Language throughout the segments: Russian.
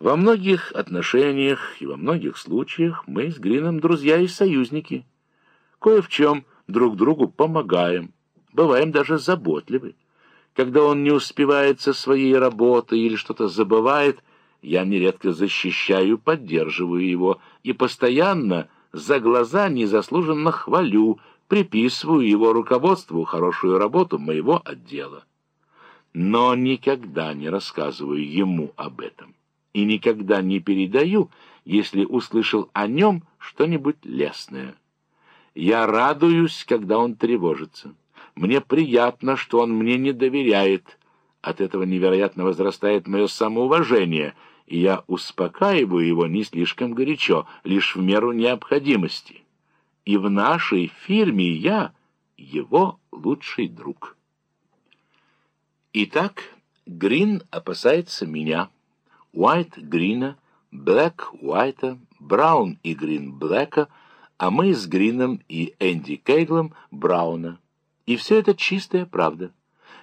Во многих отношениях и во многих случаях мы с Грином друзья и союзники. Кое в чем друг другу помогаем, бываем даже заботливы. Когда он не успевает со своей работой или что-то забывает, я нередко защищаю, поддерживаю его и постоянно за глаза незаслуженно хвалю, приписываю его руководству хорошую работу моего отдела. Но никогда не рассказываю ему об этом и никогда не передаю, если услышал о нем что-нибудь лестное. Я радуюсь, когда он тревожится. Мне приятно, что он мне не доверяет. От этого невероятно возрастает мое самоуважение, и я успокаиваю его не слишком горячо, лишь в меру необходимости. И в нашей фирме я его лучший друг. Итак, Грин опасается меня. Уайт — Грина, Блэк — Уайта, Браун и Грин — Блэка, а мы с Грином и Энди Кейглом — Брауна. И все это чистая правда.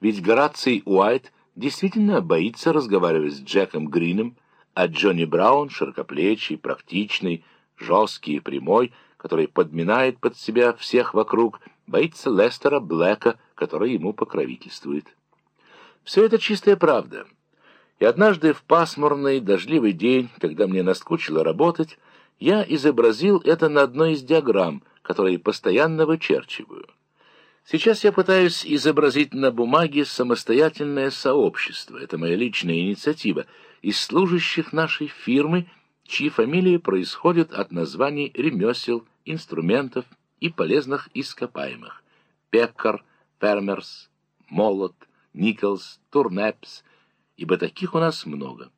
Ведь Гораций Уайт действительно боится разговаривать с Джеком Грином, а Джонни Браун — широкоплечий, практичный, жесткий и прямой, который подминает под себя всех вокруг, боится Лестера Блэка, который ему покровительствует. Все это чистая правда — и однажды в пасмурный, дождливый день, когда мне наскучило работать, я изобразил это на одной из диаграмм, которые постоянно вычерчиваю. Сейчас я пытаюсь изобразить на бумаге самостоятельное сообщество, это моя личная инициатива, из служащих нашей фирмы, чьи фамилии происходят от названий ремесел, инструментов и полезных ископаемых. Пеккар, Фермерс, Молот, Николс, Турнепс — ибо таких у нас много.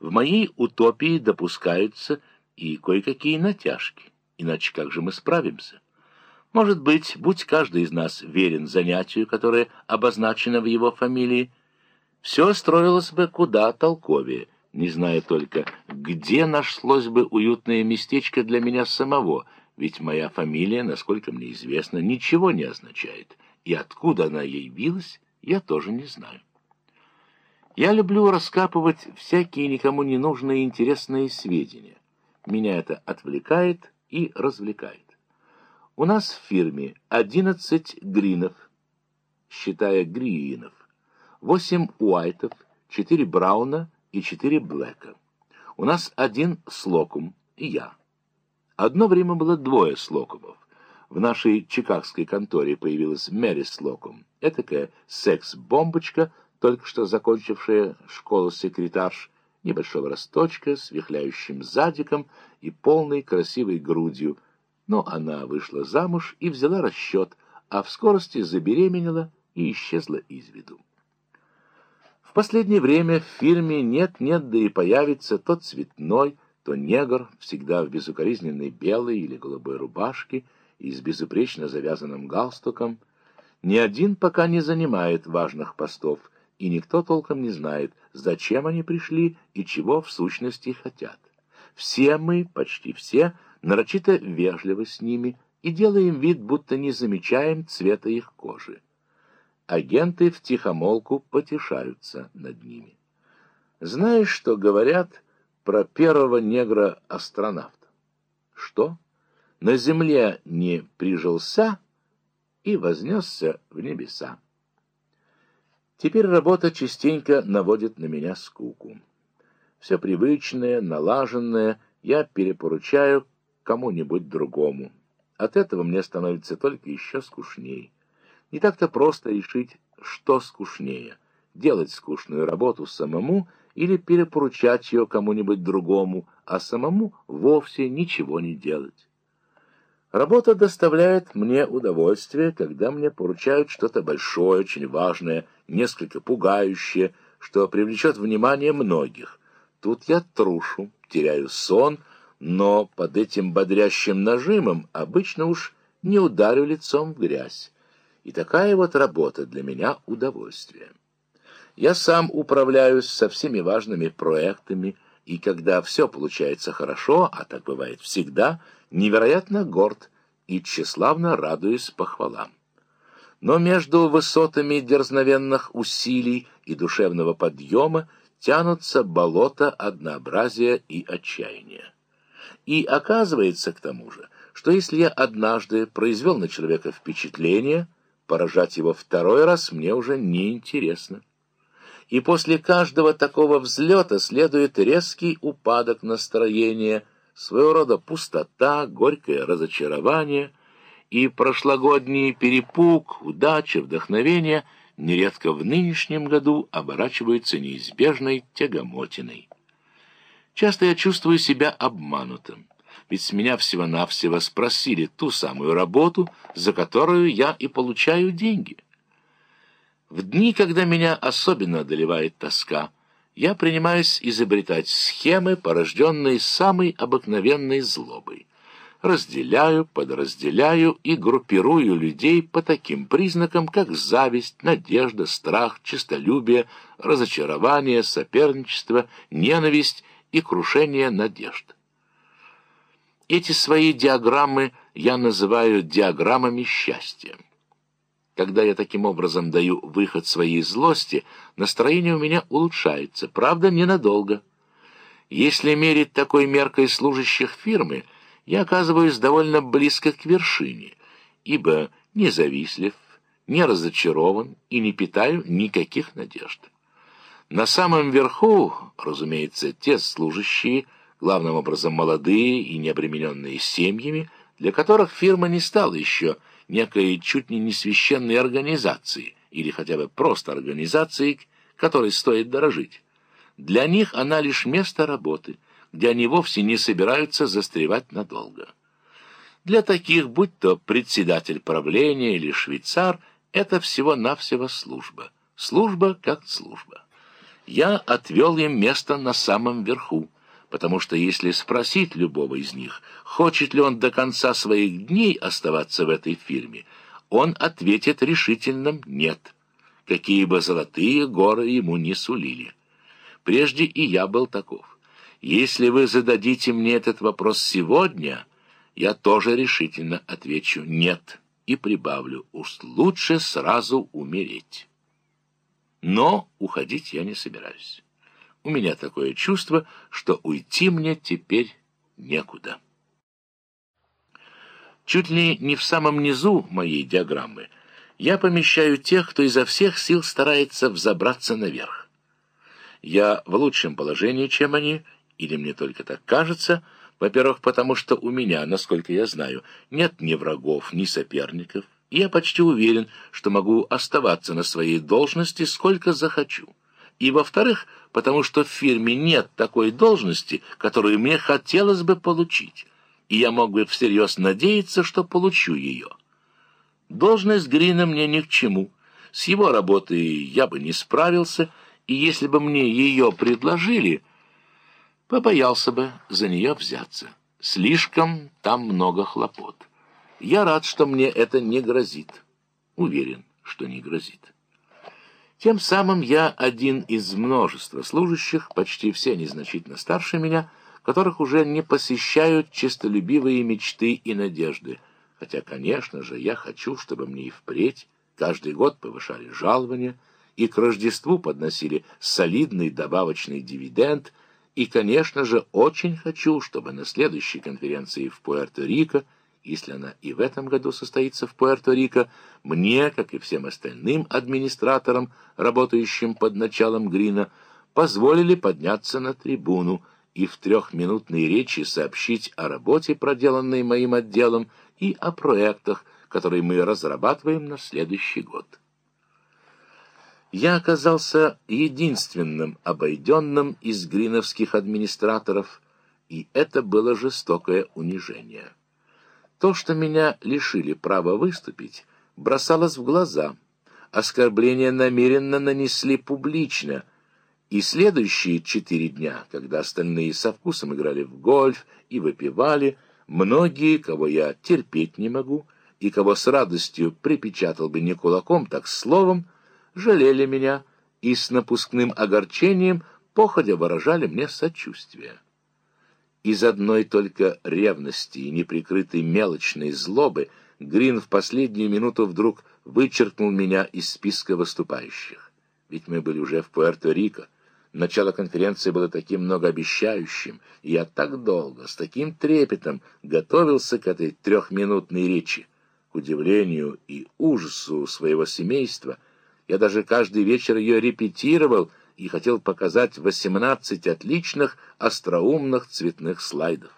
В моей утопии допускаются и кое-какие натяжки, иначе как же мы справимся? Может быть, будь каждый из нас верен занятию, которое обозначено в его фамилии, все строилось бы куда толковее, не зная только, где нашлось бы уютное местечко для меня самого, ведь моя фамилия, насколько мне известно, ничего не означает, и откуда она ей билась, я тоже не знаю. Я люблю раскапывать всякие никому не нужные интересные сведения. Меня это отвлекает и развлекает. У нас в фирме 11 гринов, считая гриинов, 8 уайтов, 4 брауна и 4 блэка. У нас один слокум и я. Одно время было двое слокумов. В нашей чикагской конторе появилась Мэри Слокум, этакая секс-бомбочка — только что закончившая школу секретарш, небольшого росточка, с вихляющим задиком и полной красивой грудью, но она вышла замуж и взяла расчет, а в скорости забеременела и исчезла из виду. В последнее время в фирме нет-нет, да и появится тот цветной, то негр, всегда в безукоризненной белой или голубой рубашке и с безупречно завязанным галстуком. Ни один пока не занимает важных постов — и никто толком не знает, зачем они пришли и чего в сущности хотят. Все мы, почти все, нарочито вежливы с ними и делаем вид, будто не замечаем цвета их кожи. Агенты втихомолку потешаются над ними. Знаешь, что говорят про первого негра-астронавта? Что? На Земле не прижился и вознесся в небеса. Теперь работа частенько наводит на меня скуку. Все привычное, налаженное я перепоручаю кому-нибудь другому. От этого мне становится только еще скучнее. Не так-то просто решить, что скучнее — делать скучную работу самому или перепоручать ее кому-нибудь другому, а самому вовсе ничего не делать. Работа доставляет мне удовольствие, когда мне поручают что-то большое, очень важное, несколько пугающее, что привлечет внимание многих. Тут я трушу, теряю сон, но под этим бодрящим нажимом обычно уж не ударю лицом в грязь. И такая вот работа для меня удовольствие. Я сам управляюсь со всеми важными проектами, и когда все получается хорошо, а так бывает всегда, невероятно горд и тщеславно радуясь похвалам. Но между высотами дерзновенных усилий и душевного подъема тянутся болота однообразия и отчаяния. И оказывается к тому же, что если я однажды произвел на человека впечатление, поражать его второй раз мне уже не интересно. И после каждого такого взлета следует резкий упадок настроения, своего рода пустота, горькое разочарование и прошлогодний перепуг, удача, вдохновение нередко в нынешнем году оборачиваются неизбежной тягомотиной. Часто я чувствую себя обманутым ведь с меня всего-навсего спросили ту самую работу, за которую я и получаю деньги. В дни, когда меня особенно одолевает тоска, я принимаюсь изобретать схемы, порожденные самой обыкновенной злобой. Разделяю, подразделяю и группирую людей по таким признакам, как зависть, надежда, страх, честолюбие, разочарование, соперничество, ненависть и крушение надежд. Эти свои диаграммы я называю диаграммами счастья. Когда я таким образом даю выход своей злости, настроение у меня улучшается, правда, ненадолго. Если мерить такой меркой служащих фирмы, я оказываюсь довольно близко к вершине, ибо не завистлив, не разочарован и не питаю никаких надежд. На самом верху, разумеется, те служащие, главным образом молодые и необремененные семьями, для которых фирма не стала еще некой чуть ли не священной организацией, или хотя бы просто организацией, которой стоит дорожить. Для них она лишь место работы, где они вовсе не собираются застревать надолго. Для таких, будь то председатель правления или швейцар, это всего-навсего служба. Служба как служба. Я отвел им место на самом верху, потому что если спросить любого из них, хочет ли он до конца своих дней оставаться в этой фирме, он ответит решительным «нет», какие бы золотые горы ему не сулили. Прежде и я был таков. Если вы зададите мне этот вопрос сегодня, я тоже решительно отвечу «нет» и прибавлю «уж лучше сразу умереть». Но уходить я не собираюсь. У меня такое чувство, что уйти мне теперь некуда. Чуть ли не в самом низу моей диаграммы я помещаю тех, кто изо всех сил старается взобраться наверх. Я в лучшем положении, чем они, или мне только так кажется, во-первых, потому что у меня, насколько я знаю, нет ни врагов, ни соперников, и я почти уверен, что могу оставаться на своей должности сколько захочу и, во-вторых, потому что в фирме нет такой должности, которую мне хотелось бы получить, и я мог бы всерьез надеяться, что получу ее. Должность Грина мне ни к чему. С его работой я бы не справился, и если бы мне ее предложили, побоялся бы за нее взяться. Слишком там много хлопот. Я рад, что мне это не грозит. Уверен, что не грозит. Тем самым я один из множества служащих, почти все незначительно старше меня, которых уже не посещают честолюбивые мечты и надежды. Хотя, конечно же, я хочу, чтобы мне и впредь каждый год повышали жалования, и к Рождеству подносили солидный добавочный дивиденд, и, конечно же, очень хочу, чтобы на следующей конференции в Пуэрто-Рико если она и в этом году состоится в Пуэрто-Рико, мне, как и всем остальным администраторам, работающим под началом Грина, позволили подняться на трибуну и в трехминутной речи сообщить о работе, проделанной моим отделом, и о проектах, которые мы разрабатываем на следующий год. Я оказался единственным обойденным из гриновских администраторов, и это было жестокое унижение. То, что меня лишили права выступить, бросалось в глаза. Оскорбления намеренно нанесли публично. И следующие четыре дня, когда остальные со вкусом играли в гольф и выпивали, многие, кого я терпеть не могу, и кого с радостью припечатал бы не кулаком, так словом, жалели меня и с напускным огорчением походя выражали мне сочувствие. Из одной только ревности и неприкрытой мелочной злобы Грин в последнюю минуту вдруг вычеркнул меня из списка выступающих. Ведь мы были уже в Пуэрто-Рико, Начало конференции было таким многообещающим, и я так долго, с таким трепетом готовился к этой трехминутной речи. К удивлению и ужасу своего семейства я даже каждый вечер ее репетировал и хотел показать 18 отличных остроумных цветных слайдов.